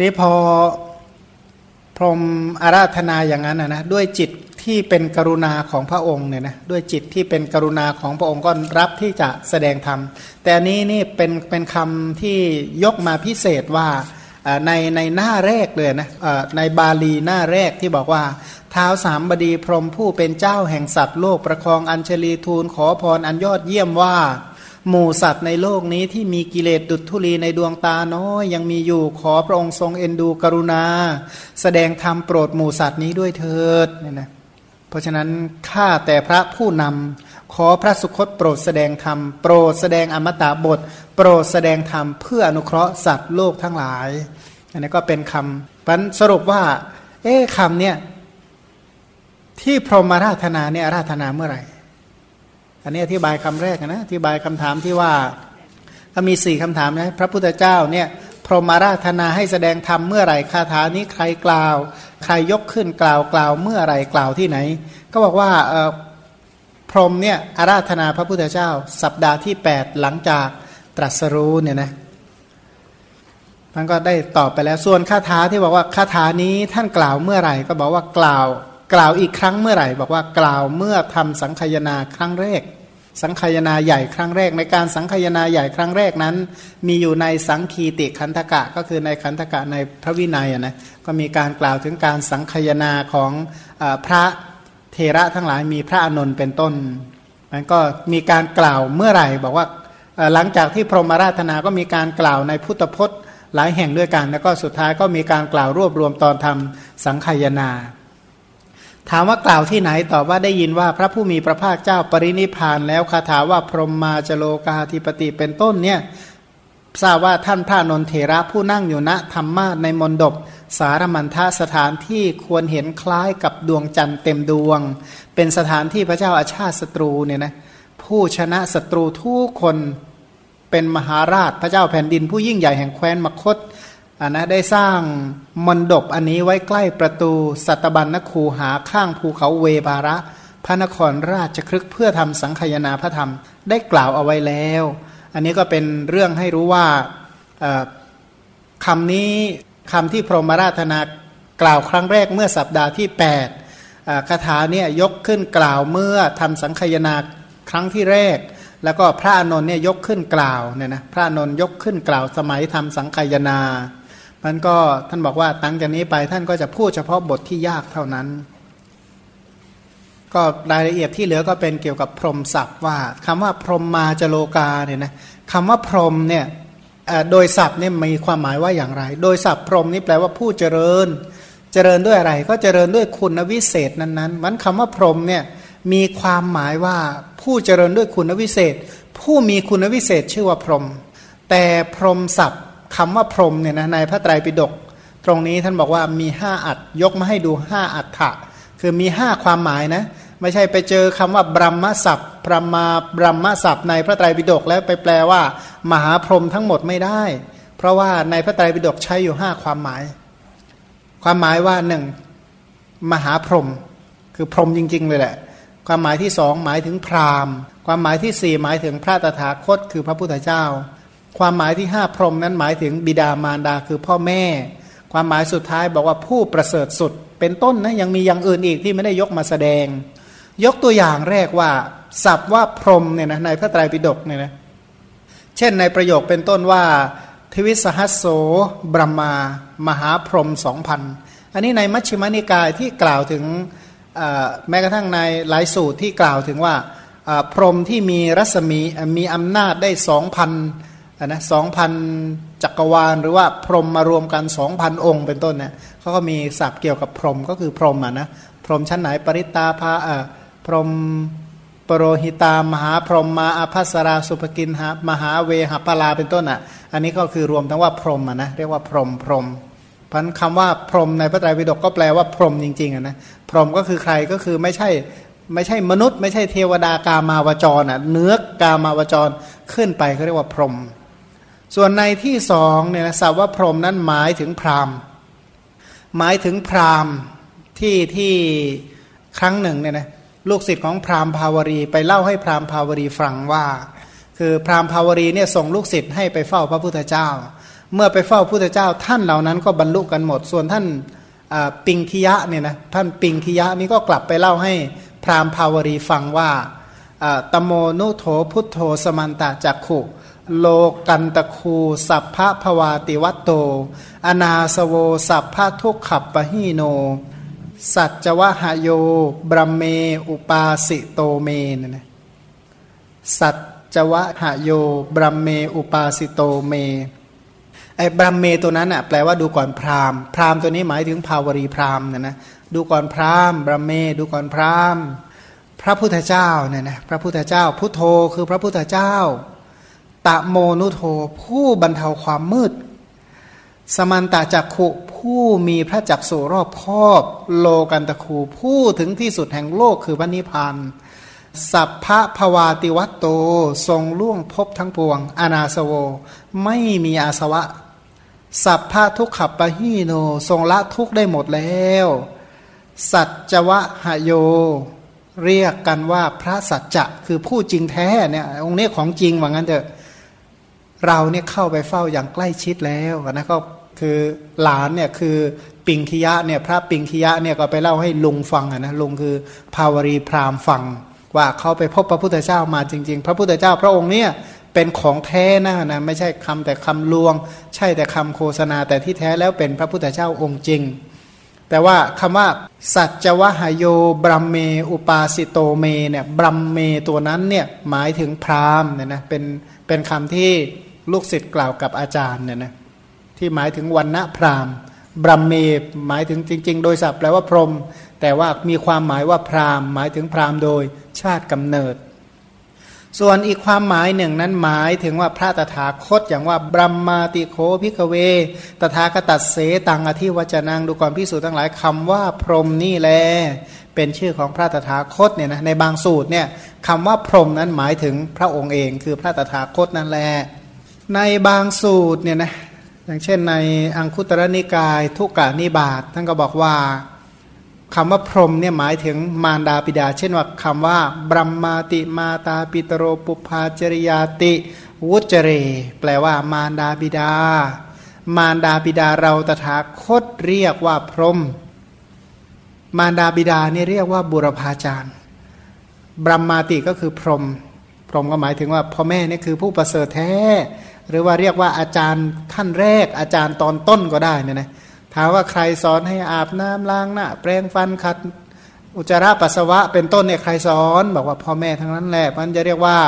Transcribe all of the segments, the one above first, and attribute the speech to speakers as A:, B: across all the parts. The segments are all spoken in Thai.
A: นี้พอพรหมอาราธนาอย่างนั้นนะด้วยจิตที่เป็นกรุณาของพระองค์เนี่ยนะด้วยจิตที่เป็นกรุณาของพระองค์ก็รับที่จะแสดงธรรม แต่อันนี้นี่เป็นเป็นคำที่ยกมาพิเศษว่าในในหน้าแรกเลยนะในบาลีหน้าแรกที่บอกว่าเท้าสามบดีพรหมผู้เป็นเจ้าแห่งสัตว์โลกประคองอัญชลีทูลขอพรอันยอดเยี่ยมว่า หมู่สัตว์ในโลกนี้ที่มีกิเลสดุจทุลีในดวงตาน้อยยังมีอยู่ขอพระองค์ทรงเอ็นดูกรุณา แสดงธรรมโปรดหมู่สัตว์นี้ด้วยเถิดเนี่ยนะเพราะฉะนั้นข้าแต่พระผู้นำขอพระสุคตโปรดแสดงธรรมโปรดแสดงอมตะบท โปรดแสดงธรรมเพื่ออนุเคราะห์สัตว์โลกทั้งหลาย อันนี้ก็เป็นคำปันสรุปว่า เอ๊ะคำเนี่ยที่พรหมาราธนาเนี่ยราธนาเมื่อไหร่ อันนี้อธิบายคำแรกนะอธิบายคำถามที่ว่าก็มีสี่คำถามนะพระพุทธเจ้าเนี่ยพรหมาราธนาให้แสดงธรรมเมื่อไหร่คาถานี้ใครกล่าว ใครยกขึ้นกล่าวกล่าวเมื่อไหร่กล่าวที่ไหน ก็บอกว่าพรหมเนี่ยอาราธนาพระพุทธเจ้า สัปดาห์ที่ 8 หลังจากตรัสรู้เนี่ยนะมันก็ได้ตอบไปแล้วส่วนคาถาที่บอกว่าคาถานี้ท่านกล่าวเมื่อไหร่ ก็บอกว่ากล่าว กล่าวอีกครั้งเมื่อไหร่ บอกว่ากล่าวเมื่อทำสังคยนาครั้งแรก สังคยาใหญ่ครั้งแรก ในการสังคยาใหญ่ครั้งแรกนั้น มีอยู่ในสังคีติขันธกะ ก็คือในขันธกะในพระวินัยนะก็มีการกล่าวถึงการสังคยาของอพระเทระทั้งหลายมีพระอนนท์เป็นต้นมันก็มีการกล่าวเมื่อไหร่บอกว่าหลังจากที่พรหมราธนาก็มีการกล่าวในพุทธพจน์หลายแห่งด้วยกัน แล้วก็สุดท้ายก็มีการกล่าวรวบรวมตอนทำสังคยา ถามว่ากล่าวที่ไหนตอบว่าได้ยินว่าพระผู้มีพระภาคเจ้าปรินิพานแล้วคาถาว่าพรหมมาจโลกาธิปติเป็นต้นเนี่ยทราบว่าท่านพระนนเทระผู้นั่งอยู่ณธรรมาในมนดบสารมันทสถานที่ควรเห็นคล้ายกับดวงจันทร์เต็มดวง เป็นสถานที่พระเจ้าอาชาติศัตรูเนี่ยนะผู้ชนะศัตรูทุกคนเป็นมหาราชพระเจ้าแผ่นดินผู้ยิ่งใหญ่แห่งแคว้นมคต อันนะได้สร้างมณฑปอันนี้ไว้ใกล้ประตูสัตบัญนคูหาข้างภูเขาเวบาระ พระนครราชครึกเพื่อทำสังคยนาพระธรรมได้กล่าวเอาไว้แล้ว อันนี้ก็เป็นเรื่องให้รู้ว่าคำนี้คำที่พรหมราธนากล่าวครั้งแรกเมื่อสัปดาห์ที่ 8คาถาเนี่ยยกขึ้นกล่าวเมื่อทำสังคยนาครั้งที่แรก แล้วก็พระอนนท์เนี่ยยกขึ้นกล่าวเนี่ยนะพระอนนท์ยกขึ้นกล่าวสมัยทำสังคยนา มันก็ท่านบอกว่าตั้งจากนี้ไปท่านก็จะพูดเฉพาะบทที่ยากเท่านั้น ก็รายละเอียดที่เหลือก็เป็นเกี่ยวกับพรหมศัพท์ว่าคำว่าพรหมมาจโลกาเนี่ยนะคำว่าพรหมเนี่ยโดยศัพท์เนี่ยมีความหมายว่าอย่างไร โดยศัพท์พรหมนี่แปลว่าผู้เจริญ เจริญด้วยอะไร ก็เจริญด้วยคุณวิเศษนั้นๆมันคำว่าพรหมเนี่ยมีความหมายว่าผู้เจริญด้วยคุณวิเศษ ผู้มีคุณวิเศษชื่อว่าพรหมแต่พรหมศัพท์ คำว่าพรหมเนี่ยนะในพระไตรปิฎกตรงนี้ท่านบอกว่ามีห้าอัดยกมาให้ดูห้าอัฏฐะคือมีห้าความหมายนะไม่ใช่ไปเจอคำว่าบรมศัพท์พรหมาบรมศัพท์ในพระไตรปิฎกแล้วไปแปลว่า มหาพรหมทั้งหมดไม่ได้ เพราะว่าในพระไตรปิฎกใช้อยู่ห้าความหมาย ความหมายว่าหนึ่งมหาพรหมคือพรหมจริง ๆ เลยแหละ ความหมายที่สองหมายถึงพราหมณ์ ความหมายที่สี่หมายถึงพระตถาคต คือพระพุทธเจ้า ความหมายที่ห้าพรหมนั้นหมายถึงบิดามารดาคือพ่อแม่ ความหมายสุดท้ายบอกว่าผู้ประเสริฐสุด เป็นต้นนะยังมีอย่างอื่นอีกที่ไม่ได้ยกมาแสดง ยกตัวอย่างแรกว่าศัพท์ว่าพรหมเนี่ยนะในพระไตรปิฎกเนี่ยนะเช่นในประโยคเป็นต้นว่าทวิสหัสโสบรมามหาพรหมสองพันอันนี้ในมัชฌิมานิกายที่กล่าวถึงแม้กระทั่งในหลายสูตรที่กล่าวถึงว่าพรหมที่มีรัศมีมีอำนาจได้สองพัน นะสองพันจักรวาล หรือว่าพรหมมารวมกันสองพันองค์เป็นต้นเนี่ยเขาก็มีศัพท์เกี่ยวกับพรหมก็คือพรหมอะนะพรหมชั้นไหนปริตาภาอ่าพรหมปรหิตามหาพรหมมาอภัสราสุภกินหามหาเวหปลาเป็นต้นอะ อันนี้ก็คือรวมทั้งว่าพรหมอะนะเรียกว่าพรหมพรหมพันคำว่าพรหมในพระไตรปิฎกก็แปลว่าพรหมจริงๆอะนะพรหมก็คือใครก็คือไม่ใช่ไม่ใช่มนุษย์ ไม่ใช่เทวดากามาวจรอะเนื้อกามาวจรขึ้นไปเขาเรียกว่าพรหม ส่วนในที่สองเนี่ยนะศัพท์ว่าพรหมนั้นหมายถึงพราหมณ์ หมายถึงพราหมณ์ที่ที่ครั้งหนึ่งเนี่ยนะลูกศิษย์ของพราหมณ์ภาวรีไปเล่าให้พราหมณ์ภาวรีฟังว่า คือพราหมณ์ภาวรีเนี่ยส่งลูกศิษย์ให้ไปเฝ้าพระพุทธเจ้า เมื่อไปเฝ้าพุทธเจ้า ท่านเหล่านั้นก็บรรลุกันหมด ส่วนท่านปิงคิยะเนี่ยนะท่านปิงคิยะนี่ก็กลับไปเล่าให้พราหมณ์ภาวรีฟังว่าตโมนุโท พุทโธสมันตะจักขุ โลกันตะคู สัพพะภวาติวัตโต อนาสโว สัพพะทุกขัปปะหีโน สัจจะวหโย พรัหเม อุปาสิโตเม นะสัจจะวหโย พรัหเม อุปาสิโตเม ไอ้ พรัหเมตัวนั้นอะแปลว่าดูก่อนพราหมณ์ พราหมณ์ตัวนี้หมายถึงภาวรีพราหมณ์นะนะ ดูก่อนพราหมณ์ บรมเม ดูก่อนพราหมณ์ พระพุทธเจ้าเนี่ยนะ พระพุทธเจ้า พุทโธคือพระพุทธเจ้า ตะโมนุโทผู้บรรเทาความมืด สมันตาจักขุผู้มีพระจักสุรอบครอบโลกันตะคูผู้ถึงที่สุดแห่งโลกคือพระนิพพานสัพพะภวาติวัตโตทรงล่วงพบทั้งปวง อนาสโว ไม่มีอาสวะ สัพพะทุกขับปะฮีโน ทรงละทุกได้หมดแล้ว สัจวะหโย เรียกกันว่าพระสัจจะคือผู้จริงแท้เนี่ยองค์นี้ของจริงว่างั้นเถอะ เราเนี่ยเข้าไปเฝ้าอย่างใกล้ชิดแล้วนะก็คือหลานเนี่ยคือปิงคิยะเนี่ยพระปิงคิยะเนี่ยก็ไปเล่าให้ลุงฟังนะลุงคือภาวรีพราหมณ์ฟัง ว่าเขาไปพบพระพุทธเจ้ามาจริง ๆ พระพุทธเจ้าพระองค์เนี่ยเป็นของแท้นะนะไม่ใช่คำแต่คำลวง ใช่แต่คำโฆษณาแต่ที่แท้แล้วเป็นพระพุทธเจ้าองค์จริง แต่ว่าคำว่า สัจจะวหโย พรัหเม อุปาสิโตเมเนี่ย พรัหเมตัวนั้นเนี่ยหมายถึงพราหมณ์เนี่ยนะเป็นเป็นคำที่ ลูกศิษย์กล่าวกับอาจารย์เนี่ยนะที่หมายถึงวรรณะพราหมณ์ พรัหเมหมายถึงจริง ๆ โดยศัพท์แปลว่าพรหมแต่ว่ามีความหมายว่าพราหมณ์ หมายถึงพราหมณ์โดยชาติกำเนิด ส่วนอีกความหมายหนึ่งนั้นหมายถึงว่าพระตถาคตอย่างว่าบรัมมาติโคพิกเว ตถาคตัดเสตังอธิวจนังดูก่อนพิสูจน์ทั้งหลายคำว่าพรหมนี่แลเป็นชื่อของพระตถาคตเนี่ยนะในบางสูตรเนี่ยคำว่าพรหมนั้นหมายถึงพระองค์เอง คือพระตถาคตนั่นแหละ ในบางสูตรเนี่ยนะอย่างเช่นในอังคุตรนิกาย ทุกกานิบาตท่านก็บอกว่าคำว่าพรหมเนี่ยหมายถึงมารดาปิดา เช่นว่าคำว่าบรมมาติมาตาปิตโรปุพาจริยาติวุจเร แปลว่ามารดาบิดา มารดาบิดาเราตถาคตเรียกว่าพรหมมารดาบิดาเนี่ยเรียกว่าบุรพาจารย์บรมมาติก็คือพรหมพรหมก็หมายถึงว่าพ่อแม่นี่คือผู้ประเสริฐแท้ หรือว่าเรียกว่าอาจารย์ท่านแรกอาจารย์ตอนต้นก็ได้เนี่ยนะถามว่าใครสอนให้อาบน้ำล้างหน้าแปรงฟันขัดอุจจาระปัสสาวะเป็นต้นเนี่ยใครสอนบอกว่าพ่อแม่ทั้งนั้นแหละมันจะเรียกว่า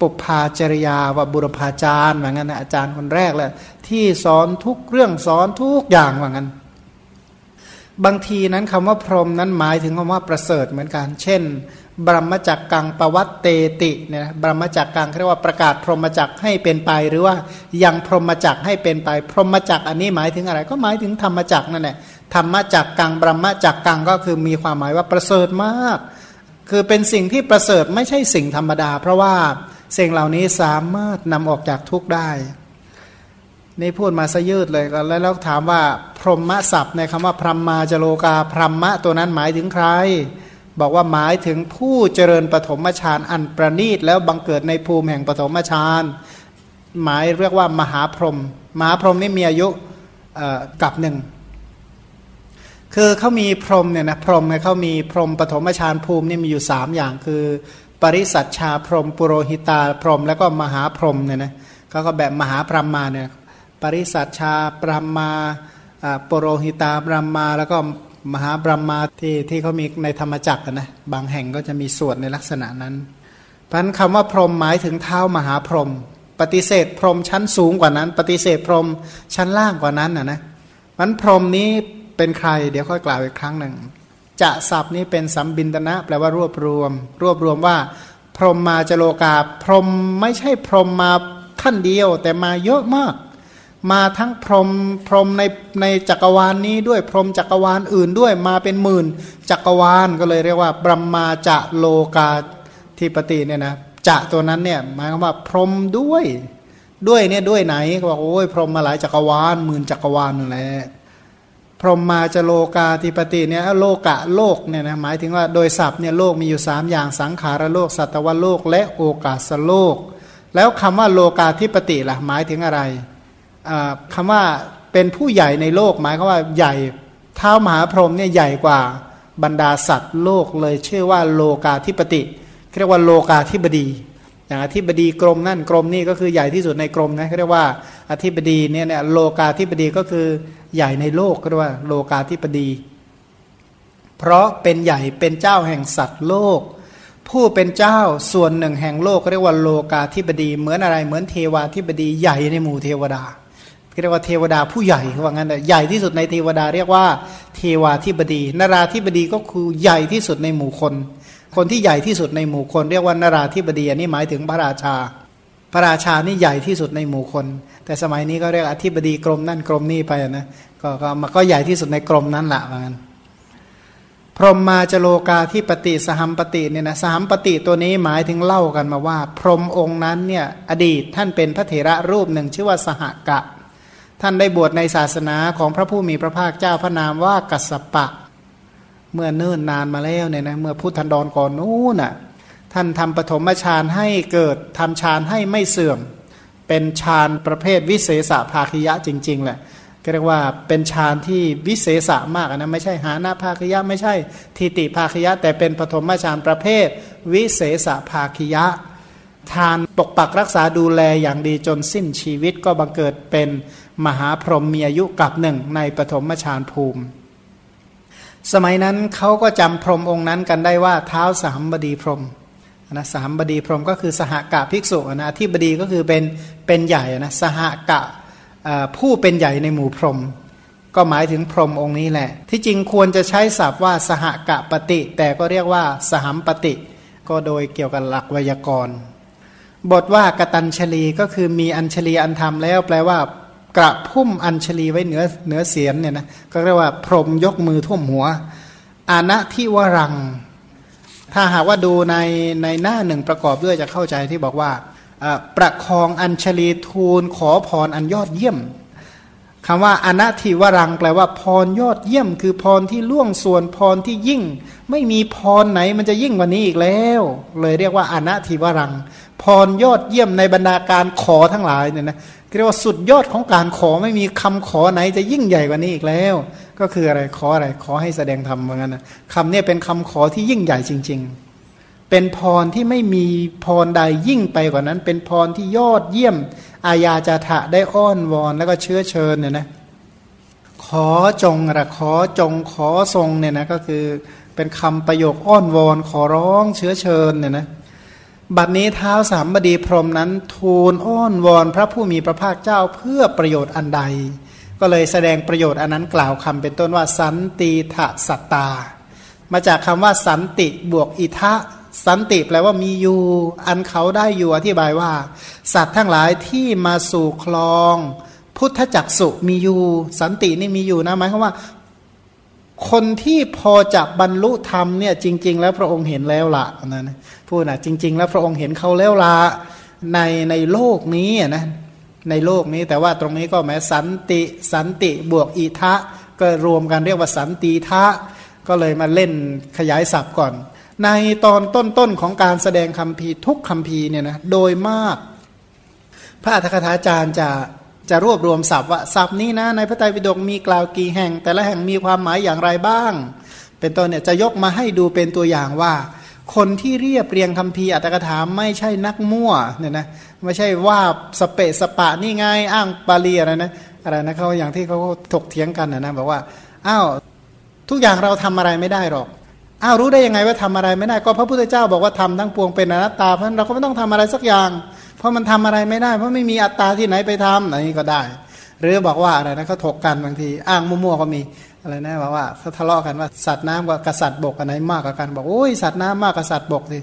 A: ปุพาจริยาว่าบุรพาจารย์ว่างั้นนะอาจารย์คนแรกแหละที่สอนทุกเรื่องสอนทุกอย่างว่างั้น บางทีนั้นคำว่าพรหมนั้นหมายถึงคำว่าประเสริฐเหมือนกัน เช่นบรมจักกังปวัตเตติเนี่ยบรมจักกังเรียกว่าประกาศพรหมจักให้เป็นไป หรือว่ายังพรหมจักให้เป็นไป พรหมจักอันนี้หมายถึงอะไร ก็หมายถึงธรรมจักนั่นแหละธรรมจักกังบรมจักกังก็คือมีความหมายว่าประเสริฐมาก คือเป็นสิ่งที่ประเสริฐไม่ใช่สิ่งธรรมดา เพราะว่าสิ่งเหล่านี้สามารถนำออกจากทุกข์ได้ นี่พูดมาซะยืดเลยแล้วแล้วถามว่าพรหมศัพท์ในคำว่าพรหมมาจโลกาพรหมะตัวนั้นหมายถึงใคร บอกว่าหมายถึงผู้เจริญปฐมฌานอันประณีตแล้วบังเกิดในภูมิแห่งปฐมฌานหมายเรียกว่ามหาพรหมมหาพรหมนี่มีอายุกับหนึ่งคือเขามีพรหมเนี่ยนะพรหมเนี่ยเขามีพรหมปฐมฌานภูมินี่มีอยู่สามอย่างคือ ปริสัชชาพรหมปุโรหิตาพรหมแล้วก็มหาพรหมเนี่ยนะเขาก็แบบมหาพรหมมาเนี่ย ริสัชชาปรหมาปโรหิตาปรหมา แล้วก็มหาบรมาที่ที่เขามีในธรรมจักรนะบางแห่งก็จะมีสวดในลักษณะนั้นพันคำว่าพรหมหมายถึงเท้ามหาพรหมปฏิเสธพรหมชั้นสูงกว่านั้น ปฏิเสธพรหมชั้นล่างกว่านั้นนะนะมันพรหมนี้เป็นใคร เดี๋ยวค่อยกล่าวอีกครั้งหนึ่งจะศัพท์นี้เป็นสัมบินตนะ แปลว่ารวบรวม รวบรวมว่า พรหมมาจโลกา พรหมไม่ใช่พรหมมาท่านเดียว แต่มาเยอะมาก มาทั้งพรหมพรหมในในจักรวาลนนี้ด้วยพรหมจักรวาลอื่นด้วยมาเป็นหมื่น จักรวาลก็เลยเรียกว่าบรมมาจะโลกาธิปติเนี่ยนะจะตัวนั้นเนี่ยหมายความว่าพรหมด้วยด้วยเนี่ยด้วยไหนก็บอกโอ้ยพรหมมาหลายจักรวาลหมื่นจักรวาลนั่นแหละพรหมมาจะโลกาธิปติเนี่ยโลกะโลกเนี่ยนะหมายถึงว่าโดยศัพท์เนี่ยโลกมีอยู่สามอย่างสังขารโลก สัตวโลก และโอกาสโลก แล้วคำว่าโลกาธิปติล่ะหมายถึงอะไร คำว่าเป็นผู้ใหญ่ในโลกหมายความว่าใหญ่เท้ามหาพรหมเนี่ยใหญ่กว่าบรรดาสัตว์โลกเลยชื่อว่าโลกาธิปติเรียกว่าโลกาธิบดีอย่างอธิบดีกรมนั่นกรมนี่ก็คือใหญ่ที่สุดในกรมนะเขาเรียกว่าอธิบดีเนี่ยเนี่ยโลกาธิบดีก็คือใหญ่ในโลกก็เรียกว่าโลกาธิบดี เพราะเป็นใหญ่เป็นเจ้าแห่งสัตว์โลก ผู้เป็นเจ้าส่วนหนึ่งแห่งโลกเรียกว่าโลกาธิบดี เหมือนอะไรเหมือนเทวาธิบดีใหญ่ในหมู่เทวดา เรียกว่าเทวดาผู้ใหญ่เขาว่างั้นใหญ่ที่สุดในเทวดาเรียกว่า เทวาธิบดี นราธิบดีก็คือใหญ่ที่สุดในหมู่คน คนที่ใหญ่ที่สุดในหมู่คน เรียกว่านราธิบดีอันนี้หมายถึงพระราชา พระราชานี่ใหญ่ที่สุดในหมู่คน แต่สมัยนี้ก็เรียกอธิบดีกรมนั่นกรมนี่ไปนะก็ก็มันก็ใหญ่ที่สุดในกรมนั้นแหละว่างั้นพรหมมาจโลกาที่ปฏิสหัมปฏิเนี่ยนะสหัมปฏิตัวนี้หมายถึงเล่ากันมาว่า พรหมองค์นั้นเนี่ยอดีตท่านเป็นพระเถระรูปหนึ่งชื่อว่าสหกะ ท่านได้บวชในศาสนาของพระผู้มีพระภาคเจ้าพระนามว่ากัสสปะ เมื่อเนิ่นนานมาแล้วเนี่ยนะเมื่อพุทธันดรก่อนนู้นน่ะท่านทำปฐมฌานให้เกิดทำฌานให้ไม่เสื่อม เป็นฌานประเภทวิเศษภาคิยะจริง ๆ แหละเรียกว่าเป็นฌานที่วิเศษมากนะไม่ใช่หาหน้าภาคิยะ ไม่ใช่ทิติภาคิยะ แต่เป็นปฐมฌานประเภท วิเศษภาคิยะทานปกปักรักษาดูแลอย่างดีจนสิ้นชีวิตก็บังเกิดเป็น มหาพรหมมีอายุกับหนึ่งในปฐมฌานภูมิ สมัยนั้นเขาก็จำพรหมองค์นั้นกันได้ว่าเท้าสามบดีพรหมนะสามบดีพรหมก็คือสหกะภิกษุนะที่บดีก็คือเป็นเป็นใหญ่นะสหกะผู้เป็นใหญ่ในหมู่พรหมก็หมายถึงพรหมองค์นี้แหละ ที่จริงควรจะใช้ศัพท์ว่าสหกะปฏิ แต่ก็เรียกว่าสหัมปฏิ ก็โดยเกี่ยวกับหลักไวยากรณ์ บทว่ากตัญชลีก็คือมีอัญชลีอันธรรมแล้วแปลว่า กระพุ่มอัญชลีไว้เหนือเหนือเสียนเนี่ยนะก็เรียกว่าพรมยกมือท่วมหัว อาณทิวรัง ถ้าหากว่าดูในในหน้าหนึ่งประกอบด้วยจะเข้าใจที่บอกว่าประคองอัญชลีทูลขอพรอันยอดเยี่ยมคำว่าอนัติวรังแปลว่าพรยอดเยี่ยม คือพรที่ล่วงส่วนพรที่ยิ่ง ไม่มีพรไหนมันจะยิ่งกว่านี้อีกแล้ว เลยเรียกว่าอนัติวรัง พรยอดเยี่ยมในบรรดาการขอทั้งหลายเนี่ยนะ เรียกว่าสุดยอดของการขอไม่มีคำขอไหนจะยิ่งใหญ่กว่านี้อีกแล้ว ก็คืออะไรขออะไรขอให้แสดงธรรมเหมือนกันนะคำนี้เป็นคำขอที่ยิ่งใหญ่จริง ๆ เป็นพรที่ไม่มีพรใดยิ่งไปกว่านั้น เป็นพรที่ยอดเยี่ยม อาญาจาถะได้อ้อนวอนแล้วก็เชื้อเชิญเนี่ยนะขอจงระขอจงขอทรงเนี่ยนะก็คือเป็นคำประโยคอ้อนวอนขอร้องเชื้อเชิญเนี่ยนะ บัดนี้เท้าสามบดีพรมนั้นทูลอ้อนวอนพระผู้มีพระภาคเจ้าเพื่อประโยชน์อันใด ก็เลยแสดงประโยชน์อันนั้นกล่าวคำเป็นต้นว่าสันติทะสัตตา มาจากคำว่าสันติบวกอิทะสันติแปลว่ามีอยู่ อันเขาได้อยู่อธิบายว่า สัตว์ทั้งหลายที่มาสู่คลอง พุทธจักสุมีอยู่ สันตินี่มีอยู่นะหมายความว่า คนที่พอจะบรรลุธรรมเนี่ยจริง ๆ แล้วพระองค์เห็นแล้วละนะพูดนะจริง ๆ แล้วพระองค์เห็นเขาแล้วละในในโลกนี้นะในโลกนี้แต่ว่าตรงนี้ก็แม้สันติสันติบวกอิทะก็รวมกันเรียกว่าสันติทะ ก็เลยมาเล่นขยายศัพท์ก่อน ในตอนต้นๆของการแสดงคำพีทุกคำพีเนี่ยนะโดยมาก พระอัฏฐกถาจารย์จะ จะรวบรวมศัพท์ว่าศัพท์นี้นะในพระไตรปิฎกมีกล่าวกี่แห่ง แต่ละแห่งมีความหมายอย่างไรบ้าง เป็นต้นเนี่ยจะยกมาให้ดูเป็นตัวอย่างว่า คนที่เรียบเรียงคำพีอัตถกถาไม่ใช่นักมั่วเนี่ยนะไม่ใช่ว่าสเปสปะนี่ไงอ้างปาลีอะไรนะอะไรนะเขาอย่างที่เขาถกเถียงกันนะนะบอกว่าอ้าวทุกอย่างเราทำอะไรไม่ได้หรอกอ้าวรู้ได้ยังไงว่าทำอะไรไม่ได้ก็พระพุทธเจ้าบอกว่าทำทั้งปวงเป็นอนัตตาเพราะเราก็ไม่ต้องทำอะไรสักอย่าง เพราะมันทำอะไรไม่ได้ เพราะไม่มีอัตตาที่ไหนไปทำอันนี้ก็ได้ หรือบอกว่าอะไรนะเขาถกกันบางทีอ้างมั่วๆก็มีอะไรนะบอกว่าเขาทะเลาะกันว่าสัตว์น้ำกับกษัตริย์บกอันไหนมากกว่ากัน บอกโอ้ยสัตว์น้ำมากกว่าสัตว์บกสิ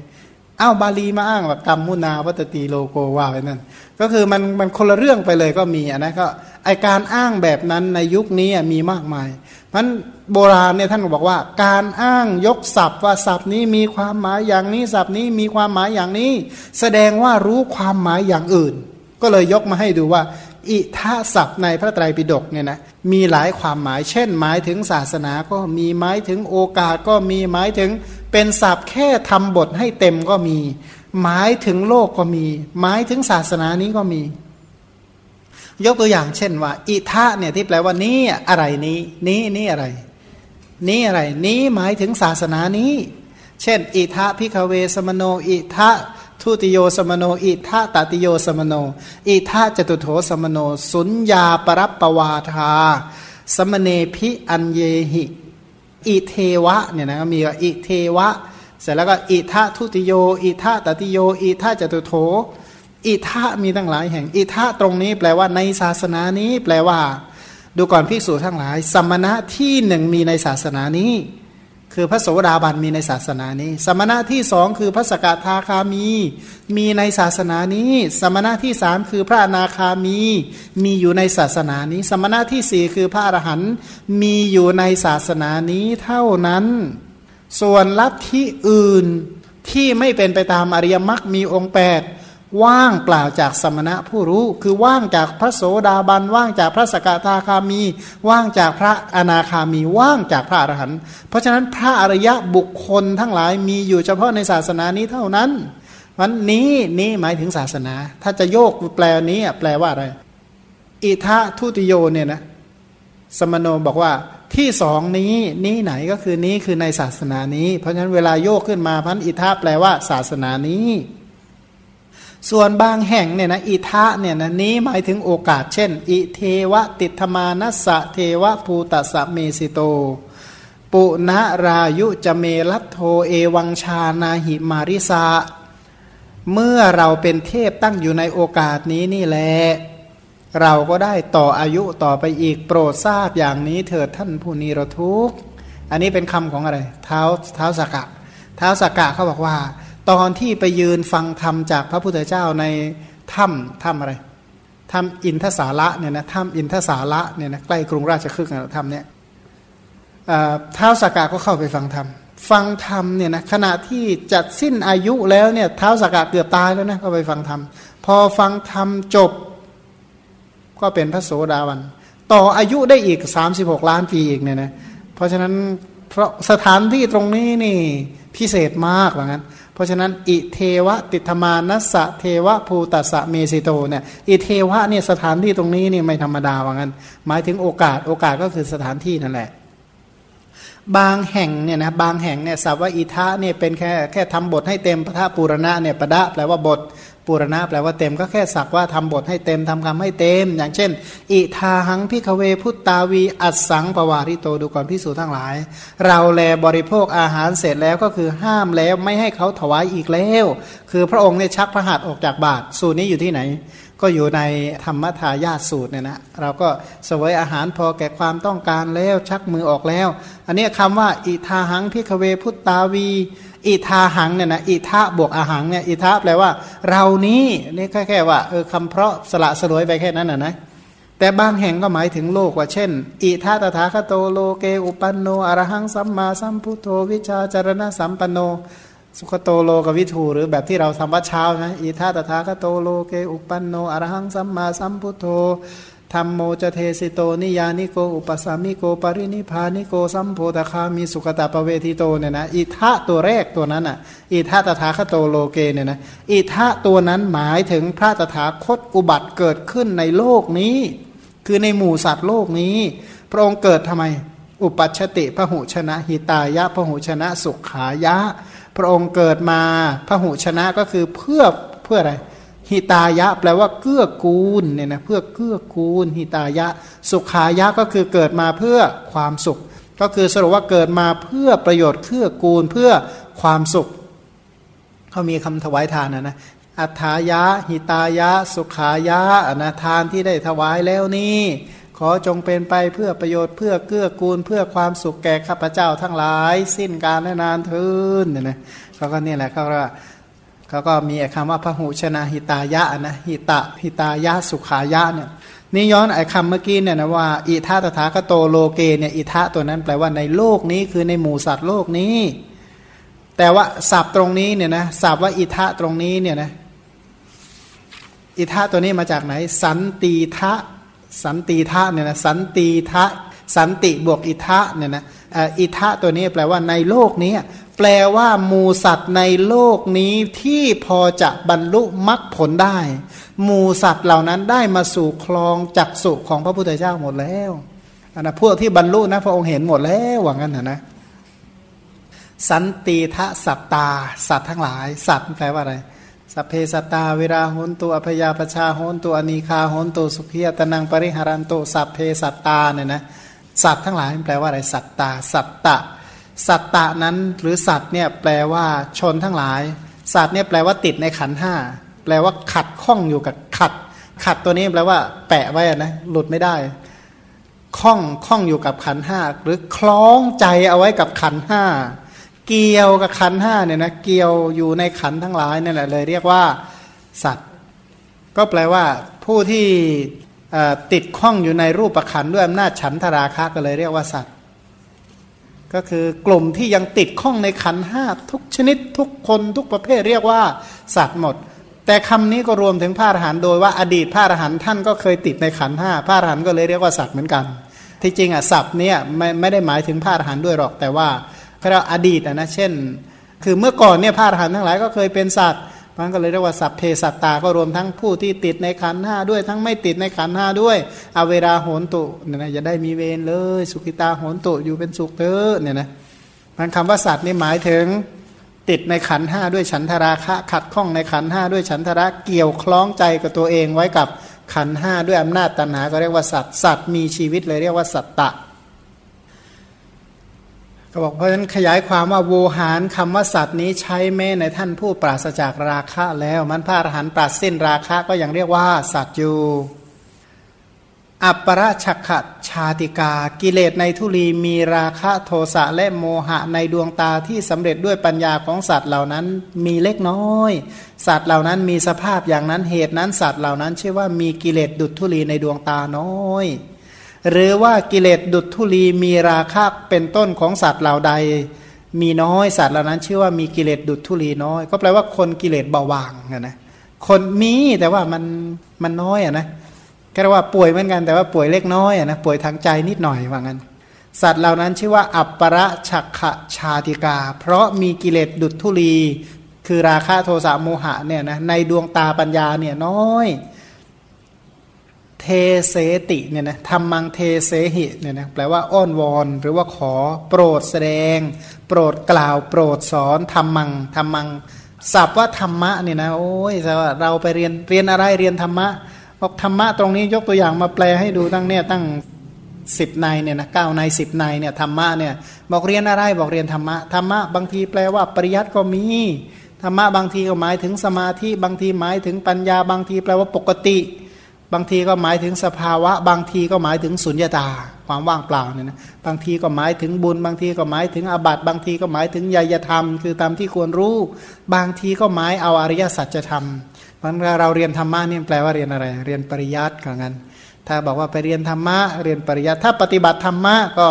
A: อ้าวบาลีมาอ้างว่ากรรมมุนาวัตตีโลโกว่าไปนั่นก็คือมันมันคนละเรื่องไปเลยก็มีอันนั้นก็ไอการอ้างแบบนั้นในยุคนี้มีมากมาย มันโบราณเนี่ยท่านบอกว่า การอ้างยกศัพท์ว่าศัพท์นี้มีความหมายอย่างนี้ศัพท์นี้มีความหมายอย่างนี้ แสดงว่ารู้ความหมายอย่างอื่น ก็เลยยกมาให้ดูว่า อิทาศัพท์ในพระไตรปิฎกเนี่ยนะมีหลายความหมาย เช่น หมายถึงศาสนาก็มีหมายถึงโอกาสก็มีหมายถึงเป็นศัพท์แค่ทำบทให้เต็มก็มี หมายถึงโลกก็มี หมายถึงศาสนานี้ก็มี ยกตัวอย่างเช่นว่า อิทะเนี่ยที่แปลว่านี้อะไรนี้ นี้นี้อะไร นี้อะไร นี้หมายถึงศาสนานี้ เช่น อิธะ ภิกขเวสมโณ อิธะทุติโยสมโณ อิธะตติโยสมโณ อิธะจตุตโถสมโณ สุญญาปรัปปวาทา สมเณภิอัญเญหิ อิเธวะเนี่ยนะมีอิเธวะ เสร็จแล้วก็อิธะทุติโย อิธะตติโย อิธะจตุตโถ อิธะมีตั้งหลายแห่ง อิธะตรงนี้แปลว่าในศาสนานี้ แปลว่า ดูก่อนภิกษุทั้งหลาย สมณะที่หนึ่งมีในศาสนานี้ คือพระโสดาบันมีในศาสนานี้ สมณะที่สองคือพระสกทาคามี มีในศาสนานี้ สมณะที่สามคือพระอนาคามี มีอยู่ในศาสนานี้ สมณะที่สี่คือพระอรหันต์มีอยู่ในศาสนานี้เท่านั้น ส่วนลัทธิอื่นที่ไม่เป็นไปตามอริยมรรคมีองค์แปด ว่างเปล่าจากสมณะผู้รู้ คือว่างจากพระโสดาบัน ว่างจากพระสกทาคามี ว่างจากพระอนาคามี ว่างจากพระอรหันต์เพราะฉะนั้นพระอริยะบุคคลทั้งหลายมีอยู่เฉพาะในศาสนานี้เท่านั้นวันนี้นี้หมายถึงศาสนา ถ้าจะโยกแปลนี้แปลว่าอะไรอิทะทุติโยเนี่ยนะสมโนบอกว่าที่สองนี้นี้ไหนก็คือนี้คือในศาสนานี้ เพราะฉะนั้นเวลาโยกขึ้นมาพันอิทะแปลว่าศาสนานี้ ส่วนบางแห่งเนี่ยนะอิทะเนี่ยนะนี้หมายถึงโอกาส เช่น อิเทวติธมานัสะเทวภูตสะเมสิโต ปุณรายุจเมลัตโทเอวังชานาหิมาริสาเมื่อเราเป็นเทพตั้งอยู่ในโอกาสนี้นี่แหละเราก็ได้ต่ออายุต่อไปอีกโปรดทราบอย่างนี้เถิดท่านผู้นิรทุกข์อันนี้เป็นคำของอะไร เท้าเท้าสกกะ เท้าสกกะเขาบอกว่า ตอนที่ไปยืนฟังธรรมจากพระพุทธเจ้าในถ้ำถ้ำอะไรถ้ำอินทสาระเนี่ยนะถ้ำอินทสาระเนี่ยนะใกล้กรุงราชคฤห์นะถ้ำเนี่ยเท้าสากาก็เข้าไปฟังธรรมฟังธรรมเนี่ยนะขณะที่จัดสิ้นอายุแล้วเนี่ยเท้าสากาเกือบตายแล้วนะก็ไปฟังธรรมพอฟังธรรมจบ ก็เป็นพระโสดาบัน ต่ออายุได้อีก 36 ล้านปีอีกเนี่ยนะเพราะฉะนั้นเพราะสถานที่ตรงนี้นี่พิเศษมากเหมือนกัน เพราะฉะนั้น อิเทวะติธมานัสะเทวะภูตัสสะเมสิโตเนี่ยอิเทวะเนี่ยสถานที่ตรงนี้นี่ไม่ธรรมดาว่างั้น หมายถึงโอกาสโอกาสก็คือสถานที่นั่นแหละ บางแห่งเนี่ยนะบางแห่งเนี่ยสับว่าอิทะเนี่ยเป็นแค่แค่ทำบทให้เต็มพระธาปูรณะเนี่ยประดะแปลว่าบท ปุรณะแปลว่าเต็มก็แค่สักว่าทำบทให้เต็มทำคำให้เต็ม อย่างเช่น อิทาหังพิคเวพุตตาวี อัดสังปวาริโตดูก่อนพิสูจทั้งหลาย เราแลบริโภคอาหารเสร็จแล้วก็คือห้ามแล้วไม่ให้เขาถวายอีกแล้ว คือพระองค์เนี่ยชักพระหัตถ์ออกจากบาทสูตรนี้อยู่ที่ไหน ก็อยู่ในธรรมทายาสูตรเนี่ยนะเราก็เสวยอาหารพอแก่ความต้องการแล้วชักมือออกแล้ว อันนี้คำว่า อิทาหังพิคเวพุตตาวี อิทาหังเนี่ยนะอิทาบวกอาหังเนี่ยอิทาแปลว่า เรานี้นี่แค่แค่ว่าเออคำเพราะสละสลวยไปแค่นั้นนะนะแต่บางแห่งก็หมายถึงโลกว่าเช่น อิธะ ตถาคโตโลเกอุปปันโนอรหังสัมมาสัมพุทโธวิชชาจรณะสัมปันโน สุคโตโลกวิทูหรือแบบที่เราทำวัตรเช้านะอิธะ ตถาคโตโลเกอุปปันโนอรหังสัมมาสัมพุทโธ ธัมโมจเทสิโตนิยยานิโกอุปสมิโกปรินิพพานิโกสัมโพธคามีสุคตัปปเวทิโตเนี่ยนะอิธะตัวแรกตัวนั้นอะอิธะตถาคโตโลเกเนี่ยนะอิทะตัวนั้นหมายถึงพระตถาคตอุบัติเกิดขึ้นในโลกนี้ คือในหมู่สัตว์โลกนี้ พระองค์เกิดทำไม อุปัชติพระหุชนะหิตายะพระหุชนะสุขายะ พระองค์เกิดมาพระหุชนะก็คือเพื่อเพื่ออะไร หิตายะ แปลว่าเกื้อกูลเนี่ยนะเพื่อเกื้อกูลหิตายะ สุขายะก็คือเกิดมาเพื่อความสุข ก็คือสรุปว่าเกิดมาเพื่อประโยชน์เกื้อกูลเพื่อความสุขเขามีคำถวายทานนะนะอัฏฐายะ หิตายะ สุขายะอนาทานที่ได้ถวายแล้วนี่ขอจงเป็นไปเพื่อประโยชน์เพื่อเกื้อกูล เพื่อความสุขแก่ข้าพเจ้าทั้งหลาย สิ้นการและนานทืนเนี่ยนะเขาก็เนี่ยแหละเขาว่า เขาก็มีคำว่าพระหูชนะหิตายะนะหิตะหิตายะสุขายะเนี่ยนี่ย้อนไอ้คำเมื่อกี้เนี่ยนะว่าอิทาตถาคโตโลเกเนี่ยอิทาตัวนั้นแปลว่าในโลกนี้คือในหมู่สัตว์โลกนี้ แต่ว่าศัพท์ตรงนี้เนี่ยนะศัพท์ว่าอิทาตรงนี้เนี่ยนะอิทาตัวนี้มาจากไหน สันติทะสันติทะเนี่ยนะสันติทะสันติบวกอิทะเนี่ยนะอิทะตัวนี้แปลว่าในโลกนี้ แปลว่าหมูสัตว์ในโลกนี้ที่พอจะบรรลุมรรคผลได้หมูสัตว์เหล่านั้นได้มาสู่คลองจักสุของพระพุทธเจ้าหมดแล้วอันนะพวกที่บรรลุนะพระองค์เห็นหมดแล้วว่างั้นนะนะสันติทะสัตตา สัตว์ทั้งหลาย สัตว์แปลว่าอะไรสัพเพสตาเวลาโหนตัวอภยาปชาโหนตัวอนีคาโหนตัวสุขียตนังปริหารันโตสัพเพสัตตาเนี่ยนะสัตว์ทั้งหลายแปลว่าอะไรสัตตา สัตตะ สัตตะนั้นหรือสัตว์เนี่ยแปลว่าชนทั้งหลาย สัตว์เนี่ยแปลว่าติดในขันห้าแปลว่าขัดข้องอยู่กับขัด ขัดตัวนี้แปลว่า แปะไว้นะหลุดไม่ได้ข้องข้องอยู่กับขันห้าหรือคล้องใจเอาไว้กับขันห้าเกี่ยวกับขันห้าเนี่ยนะเกี่ยวอยู่ในขันทั้งหลายนั่แหละเลย เรียกว่า สัตว์ ก็แปลว่า ผู้ที่ติดข้องอยู่ในรูปประขันด้วยอำนาจฉันทราคะก็เลยเรียกว่าสัตว์ ก็คือกลุ่มที่ยังติดข้องในขันห้าทุกชนิดทุกคนทุกประเภทเรียกว่าสัตว์หมด แต่คำนี้ก็รวมถึงพระอรหันต์โดยว่าอดีตพระอรหันต์ท่านก็เคยติดในขันห้าพระอรหันต์ก็เลยเรียกว่าสัตว์เหมือนกัน ที่จริงอะศัพท์เนี่ยไม่ไม่ได้หมายถึงพระอรหันต์ด้วยหรอกแต่ว่าเราอดีตนะเช่น คือเมื่อก่อนเนี่ยพระอรหันต์ทั้งหลายก็เคยเป็นสัตว์ มันก็เลยเรียกว่าสัพเพสัตตาก็รวมทั้งผู้ที่ติดในขันห้าด้วยทั้งไม่ติดในขันห้าด้วยเอาเวลาโหนตุเนี่ยนะอย่าได้มีเวรเลย สุขิตาโหนตุอยู่เป็นสุขเถอะเนี่ยนะมันคำว่าสัตว์นี่หมายถึงติดในขันห้าด้วยฉันทราคะขัดข้องในขันห้าด้วยฉันทระเกี่ยวคล้องใจกับตัวเองไว้กับขันห้าด้วยอำนาจตัณหาก็เรียกว่าสัตว์สัตว์มีชีวิตเลยเรียกว่าสัตตะ ก็บอกเพราะฉะนั้นขยายความว่าโวหารคำว่าสัตว์นี้ใช้แม้ในท่านผู้ปราศจากราคะแล้วมันพระอรหันต์ปราศสิ้นราคะก็ยังเรียกว่าสัตว์อยู่อัปปราชักขชาติกา กิเลสในทุลีมีราคะโทสะและโมหะในดวงตาที่สำเร็จด้วยปัญญาของสัตว์เหล่านั้นมีเล็กน้อย สัตว์เหล่านั้นมีสภาพอย่างนั้นเหตุนั้นสัตว์เหล่านั้นชื่อว่ามีกิเลสดุจทุลีในดวงตาน้อย หรือว่ากิเลสดุจทุลีมีราคะเป็นต้นของสัตว์เหล่าใด มีน้อยสัตว์เหล่านั้น ชื่อว่ามีกิเลสดุจทุลีน้อย ก็แปลว่าคนกิเลสเบาบางนะคนมีแต่ว่ามันมันน้อยอะนะก็เรียกว่าป่วยเหมือนกันแต่ว่าป่วยเล็กน้อยอะนะป่วยทางใจนิดหน่อยว่างั้น สัตว์เหล่านั้นชื่อว่า อัปปะฉักขชาติกา เพราะมีกิเลสดุจทุลี คือราคะโทสะโมหะเนี่ยนะในดวงตาปัญญาเนี่ยน้อย เทเสติเนี่ยนะทำมังเทเสหิเนี่ยนะแปลว่าอ้อนวอนหรือว่าขอโปรดแสดง โปรดกล่าว โปรดสอนทำมังทำมังสับว่าธรรมะเนี่ยนะโอ้ยเราไปเรียนเรียนอะไรเรียนธรรมะบอกธรรมะตรงนี้ยกตัวอย่างมาแปลให้ดูตั้งเนี่ยตั้งสิบในเนี่ยนะเก้าในสิบในเนี่ยธรรมะเนี่ยบอกเรียนอะไรบอกเรียนธรรมะธรรมะบางทีแปลว่าปริยัติก็มีธรรมะบางทีก็หมายถึงสมาธิบางทีหมายถึงปัญญาบางทีแปลว่าปกติ บางทีก็หมายถึงสภาวะ บางทีก็หมายถึงสุญญตา ความว่างเปล่าเนี่ยนะบางทีก็หมายถึงบุญ บางทีก็หมายถึงอบัตบางทีก็หมายถึงยยธรรม คือตามที่ควรรู้ บางทีก็หมายเอาอริยสัจธรรมมันเราเรียนธรรมะนี่แปลว่าเรียนอะไร เรียนปริยัติกัน ถ้าบอกว่าไปเรียนธรรมะเรียนปริยัติถ้าปฏิบัติธรรมะก็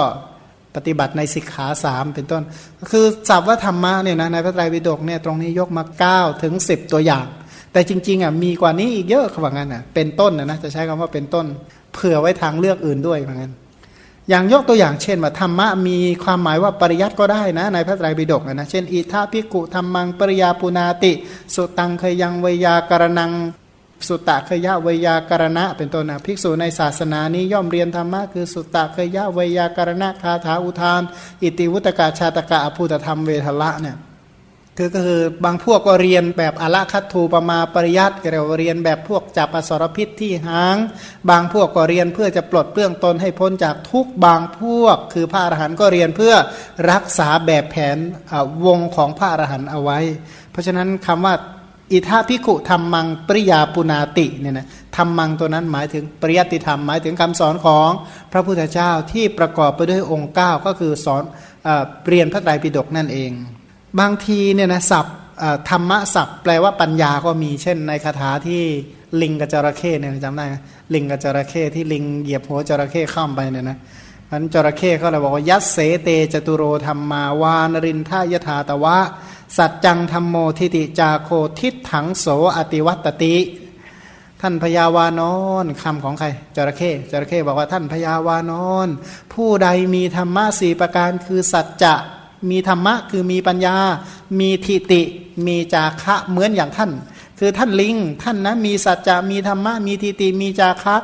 A: ปฏิบัติในสิกขาสามเป็นต้น คือศัพท์ว่าธรรมะเนี่ยนะในพระไตรปิฎกเนี่ยตรงนี้ยกมา9ถึง10 ตัวอย่าง แต่จริงๆอะมีกว่านี้อีกเยอะเขาบอกงั้นอะเป็นต้นนะนะจะใช้คำว่าเป็นต้น เผื่อไว้ทางเลือกอื่นด้วยเหมือนกันอย่างยกตัวอย่างเช่นว่าธรรมะมีความหมายว่าปริยัติก็ได้นะในพระไตรปิฎกนะเช่นอิทาพิกุธรรมังปริยาปุนาติ สุตังเคยยังเวยาการนังสุตตะเคยยะวยาการณะ เป็นต้นนะภิกษุในศาสนานี้ย่อมเรียนธรรมะคือสุตตะเคยยะวยาการณะคาถาอุทาน อิติวุตกาชาตกะอภูตธรรมเวทละเนี่ย คือก็คือบางพวกก็เรียนแบบอละคัตถูปมาปริยัติเรียกว่าเรียนแบบพวกจับอสรพิษที่หาง บางพวกก็เรียนเพื่อจะปลดเปลื้องตนให้พ้นจากทุกบางพวก คือพระอรหันต์ก็เรียนเพื่อรักษาแบบแผนวงของพระอรหันต์เอาไว้ เพราะฉะนั้นคำว่าอิธะ ภิกขุธัมมังปริยาปุณาติเนี่ยนะธัมมังตัวนั้นหมายถึงปริยัติธรรมหมายถึงคำสอนของพระพุทธเจ้าที่ประกอบไปด้วยองค์ 9 ก็คือสอนเรียนพระไตรปิฎกนั่นเอง บางทีเนี่ยนะศัพท์ธรรมะศัพท์แปลว่าปัญญาก็มีเช่นในคาถาที่ลิงกับจระเข้เนี่ยจำได้ลิงกับจระเข้ที่ลิงเหยียบหัวจระเข้ข้ามไปเนี่ยนะนั้นจระเข้เขาเลยบอกว่ายัสเสเตจตุโรธัมมาวานรินทะ ยถาตวะ สัจจังธรรมโมทิติจาโคทิถังโสอติวัตติ ท่านพยาวานอนคำของใครจระเข้จระเข้บอกว่าท่านพยาวานอน ผู้ใดมีธรรมะสี่ประการคือสัจจะ มีธรรมะคือมีปัญญา มีทิติ มีจาคะเหมือนอย่างท่าน คือท่านลิงท่านนะมีสัจจะมีธรรมะมีทิติมีจาคะ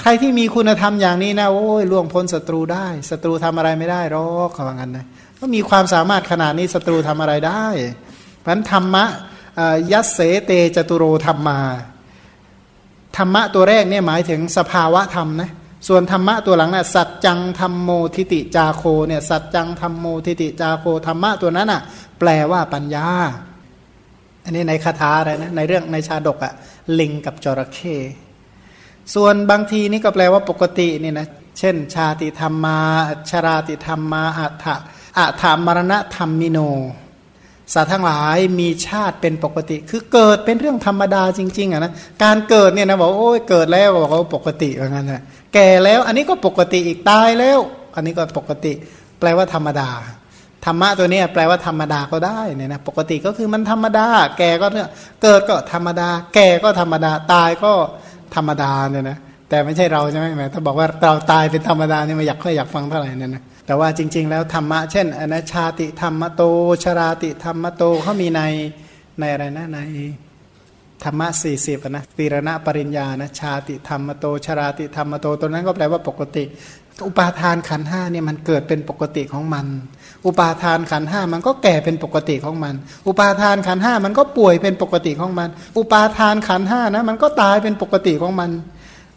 A: ใครที่มีคุณธรรมอย่างนี้นะโอ้ยล่วงพ้นศัตรูได้ศัตรูทำอะไรไม่ได้หรอกเขาว่างั้นนะก็มีความสามารถขนาดนี้ศัตรูทำอะไรได้เพราะธรรมะยัสเสเตจตุโรธรรมาธรรมะตัวแรกเนี่ยหมายถึงสภาวะธรรมนะ ส่วนธรรมะตัวหลังนะ่ะสัจจังธรรมโมทิติจาโคเนี่ยสัจจังธรรมโมทิติจาโคธรรมะตัวนั้นอะ แปลว่าปัญญา อันนี้ในคาถาอะไรนะในเรื่องในชาดกอะลิงกับจระเข้ส่วนบางทีนี่ก็แปลว่าปกตินี่นะเช่น ชาติธรรมมาชราติธรรมมาอัฏฐะอัฏฐามรณะธรรมมิโนสัตว์ทั้งหลายมีชาติเป็นปกติ คือเกิดเป็นเรื่องธรรมดาจริง ๆอะนะการเกิดเนี่ยนะบอกโอ้ยเกิดแล้วบอกว่าปกติว่างั้นนะ แก่แล้ว อันนี้ก็ปกติอีกตายแล้ว อันนี้ก็ปกติ แปลว่าธรรมดาธรรมะตัวนี้แปลว่าธรรมดาก็ได้เนี่ยนะปกติก็คือมันธรรมดา แก่ก็เนี่ยเกิดก็ธรรมดา แก่ก็ธรรมดาตายก็ธรรมดาเนี่ยนะแต่ไม่ใช่เราใช่ไหมแมถ้าบอกว่าเราตายเป็นธรรมดานี่ไม่อยากค่อยอยากฟังเท่าไหร่เนี่ยนะแต่ว่าจริง ๆ แล้วธรรมะเช่นอนะชาติธรรมโตชราติธรรมโตเขามีในในอะไรนะใน ธรรมะสี่สิบนะตีรณะปริญญานะชาติธรรมโตชราติธรรมโตตัวนั้นก็แปลว่าปกติ อุปาทานขันห้าเนี่ยมันเกิดเป็นปกติของมัน อุปาทานขันห้ามันก็แก่เป็นปกติของมัน อุปาทานขันห้ามันก็ป่วยเป็นปกติของมัน อุปาทานขันห้านะมันก็ตายเป็นปกติของมัน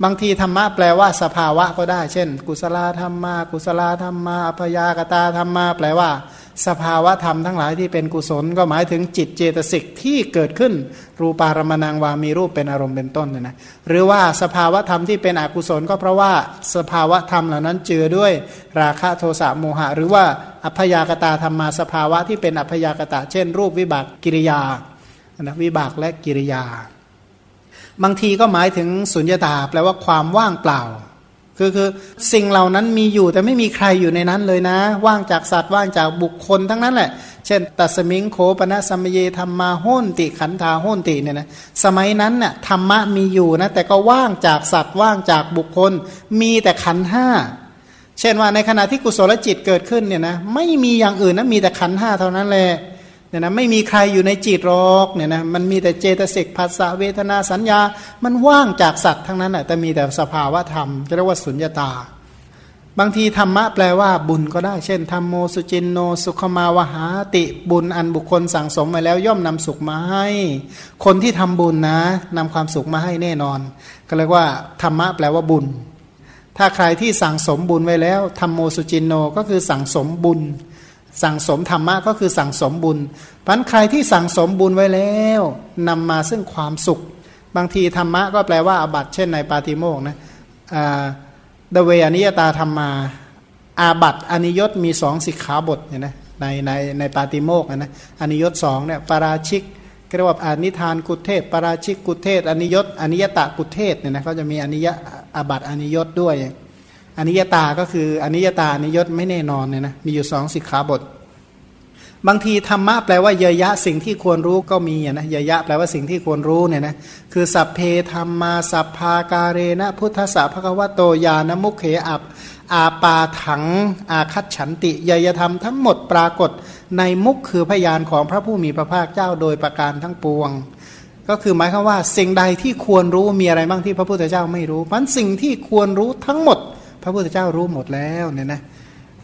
A: บางทีธรรมะแปลว่าสภาวะก็ได้ เช่น กุศลธรรมมากุศลธรรมมาอภยากตาธรรมมาแปลว่า สภาวะธรรมทั้งหลายที่เป็นกุศล ก็หมายถึงจิตเจตสิกที่เกิดขึ้น รูปารมณังวามีรูปเป็นอารมณ์เป็นต้นนะนะหรือว่าสภาวะธรรมที่เป็นอกุศล ก็เพราะว่าสภาวะธรรมเหล่านั้นเจือด้วยราคะโทสะโมหะ หรือว่าอัพยากตาธรรมมาสภาวะที่เป็นอัพยากตาเช่น รูปวิบากกิริยานะวิบากและกิริยา บางทีก็หมายถึงสุญญตาแปลว่าความว่างเปล่า คือคือสิ่งเหล่านั้นมีอยู่แต่ไม่มีใครอยู่ในนั้นเลยนะ ว่างจากสัตว์ว่างจากบุคคลทั้งนั้นแหละ เช่น ตัสมิงโขปนะสัมเยธรรมาโหนติขันธาโหนติเนี่ยนะสมัยนั้นน่ะธรรมะมีอยู่นะแต่ก็ว่างจากสัตว์ว่างจากบุคคล มีแต่ขันห้าเช่นว่าในขณะที่กุศลจิตเกิดขึ้นเนี่ยนะไม่มีอย่างอื่นนะมีแต่ขันห้าเท่านั้นแหละ เนี่ยนะไม่มีใครอยู่ในจิตหรอกเนี่ยนะมันมีแต่เจตสิกภาษาเวทนาสัญญา มันว่างจากสัตว์ทั้งนั้นแหะแต่มีแต่สภาวะธรรมเรียกว่าสุญญตา บางทีธรรมะแปลว่าบุญก็ได้ เช่นธรรมโมสุจินโน สุขมาวหาติบุญอันบุคคลสั่งสมไว้แล้วย่อมนำสุขมาให้ คนที่ทำบุญนะนำความสุขมาให้แน่นอน ก็เรียกว่าธรรมะแปลว่าบุญ ถ้าใครที่สั่งสมบุญไว้แล้วธรรมโมสุจินโนก็คือสั่งสมบุญ สั่งสมธรรมะก็คือสั่งสมบุญพันใครที่สั่งสมบุญไว้แล้วนำมาซึ่งความสุข บางทีธรรมะก็แปลว่าอาบัตเช่นในปาติโมกนะเดเวอนิยตาธรรมาอาบัตอนิยตมีสองสิกขาบทเนี่ยนะในในในปาติโมกนะอนิยตสองเนี่ยปาราชิกเรียกว่าอนิทานกุเทศปาราชิกกุเทศอนิยตอนิยตะกุเทศเนี่ยนะเขาจะมีอนิยอาบัตอนิยตด้วย อนิยตาก็คืออนิยตานิยตไม่แน่นอนเนี่ยนะมีอยู่สองสิกขาบท บางทีธรรมะแปลว่าเยยะสิ่งที่ควรรู้ก็มีนะเยยะแปลว่าสิ่งที่ควรรู้เนี่ยนะคือสัพเพธรรมมาสัพพาการเนะพุทธสะภควโตยานมุขเขอับอาปาถัง อาคัตฉันติเยยธรรมทั้งหมดปรากฏในมุขคือพยานของพระผู้มีพระภาคเจ้าโดยประการทั้งปวง ก็คือหมายความว่าสิ่งใดที่ควรรู้มีอะไรบ้างที่พระพุทธเจ้าไม่รู้มันสิ่งที่ควรรู้ทั้งหมด พระพุทธเจ้ารู้หมดแล้วเนี่ยนะ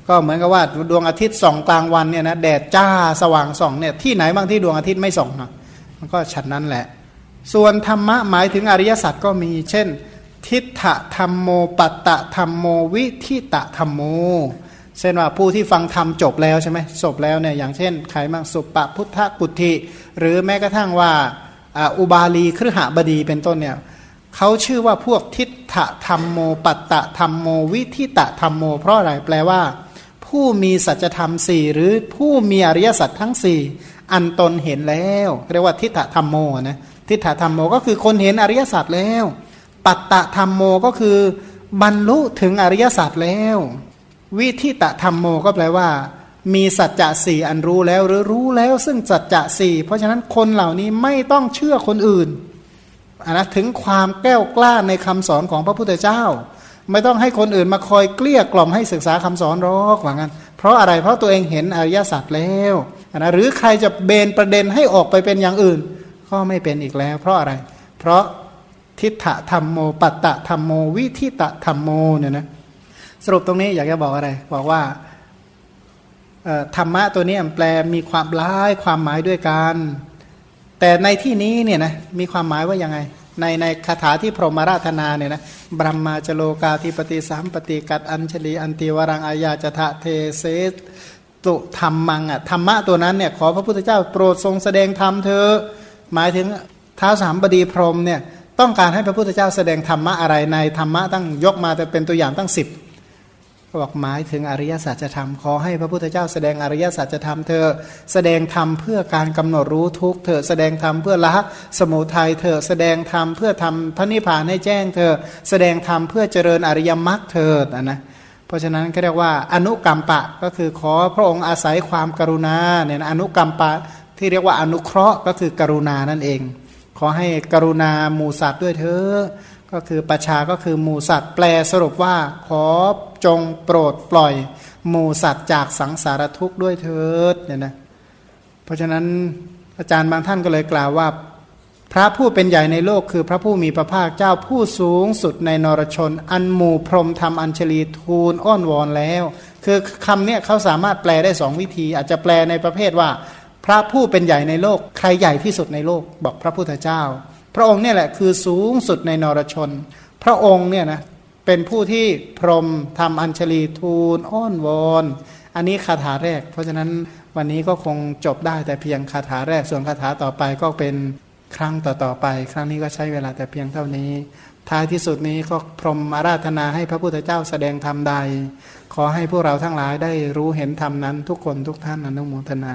A: ก็เหมือนกับว่าดวงอาทิตย์ส่องกลางวันเนี่ยนะแดดจ้าสว่างส่องเนี่ยที่ไหนบ้างที่ดวงอาทิตย์ไม่ส่องนะมันก็ฉันนั้นแหละ ส่วนธรรมะหมายถึงอริยสัจก็มีเช่น ทิฏฐธรรมโมปัตตะธรรมโมวิทิตะธรรมโมเช่นว่าผู้ที่ฟังธรรมจบแล้วใช่ไหมจบแล้วเนี่ยอย่างเช่นใครบ้างสุปปพุทธกุฏิหรือแม้กระทั่งว่าอุบาลีครหบดีเป็นต้นเนี่ย เขาชื่อว่าพวกทิฏฐธรรมโมปัตตะธรรมโมวิทิตะธรรมโม เพราะอะไรแปลว่า ผู้มีสัจธรรมสี่หรือผู้มีอริยสัจทั้งสี่อันตนเห็นแล้ว เรียกว่าทิฏฐธรรมโมนะทิฏฐธรรมโมก็คือคนเห็นอริยสัจแล้ว ปัตตะธรรมโมก็คือบรรลุถึงอริยสัจแล้ว วิทิตะธรรมโมก็แปลว่า มีสัจจะสี่อันรู้แล้วหรือรู้แล้วซึ่งสัจจะสี่เพราะฉะนั้นคนเหล่านี้ไม่ต้องเชื่อคนอื่น นะถึงความแก้วกล้าในคำสอนของพระพุทธเจ้า ไม่ต้องให้คนอื่นมาคอยเกลี้ยกล่อมให้ศึกษาคำสอนหรอกว่างั้น เพราะอะไรเพราะตัวเองเห็นอริยสัจแล้วนะหรือใครจะเบนประเด็นให้ออกไปเป็นอย่างอื่น ก็ไม่เป็นอีกแล้ว เพราะอะไร เพราะทิฏฐธรรมโมปัตตะธรรมโมวิทิตะธรรมโมเนี่ยนะสรุปตรงนี้อยากจะบอกอะไร บอกว่าธรรมะตัวนี้แปลมีความร้ายความหมายด้วยกัน แต่ในที่นี้เนี่ยนะมีความหมายว่ายังไง ในในคาถาที่พรหมราธนาเนี่ยนะบรมมาจโลกาธิปติสามปฏิกัดอัญชลีอันติวรังอายาจทะเทเสตุธรรมมังอะธรรมะตัวนั้นเนี่ยขอพระพุทธเจ้าโปรดทรงแสดงธรรมเธอหมายถึงท้าวสามบดีพรหมเนี่ยต้องการให้พระพุทธเจ้าแสดงธรรมะอะไรในธรรมะตั้งยกมาแต่เป็นตัวอย่างตั้งสิบ บอกหมายถึงอริยสัจธรรมขอให้พระพุทธเจ้าแสดงอริยสัจธรรมเธอ แสดงธรรมเพื่อการกำหนดรู้ทุกเธอ แสดงธรรมเพื่อละสมุทัยเธอ แสดงธรรมเพื่อทำพระนิพพานให้แจ้งเธอ แสดงธรรมเพื่อเจริญอริยมรรคเธอนะเพราะฉะนั้นก็เรียกว่าอนุกรรมปะก็คือขอพระองค์อาศัยความกรุณาเนี่ยอนุกรรมปะที่เรียกว่าอนุเคราะห์ก็คือกรุณานั่นเอง ขอให้กรุณาหมู่สัตว์ด้วยเธอ ก็คือประชาก็คือหมูสัตว์แปลสรุปว่า ขอจงโปรดปล่อยหมูสัตว์จากสังสารทุกข์ด้วยเถิดเนี่ยนะเพราะฉะนั้นอาจารย์บางท่านก็เลยกล่าวว่า พระผู้เป็นใหญ่ในโลกคือพระผู้มีพระภาคเจ้าผู้สูงสุดในนรชน อันหมู่พรมทำอัญชลีทูลอ้อนวอนแล้ว คือคำเนี้เขาสามารถแปลได้สองวิธี อาจจะแปลในประเภทว่า พระผู้เป็นใหญ่ในโลก ใครใหญ่ที่สุดในโลก บอกพระพุทธเจ้า ระองค์เนี่ยแหละคือสูงสุดในนรชน พระองค์เนี่ยนะเป็นผู้ที่พรมทำอัญชลีทูลอ้อนวอนอันนี้คาถาแรก เพราะฉะนั้นวันนี้ก็คงจบได้แต่เพียงคาถาแรกส่วนคาถาต่อไปก็เป็นครั้งต่อๆไป ครั้งนี้ก็ใช้เวลาแต่เพียงเท่านี้ ท้ายที่สุดนี้ก็พรมอาราธนาให้พระพุทธเจ้าแสดงธรรมใด ขอให้พวกเราทั้งหลายได้รู้เห็นธรรมนั้นทุกคนทุกท่านอนุโมทนา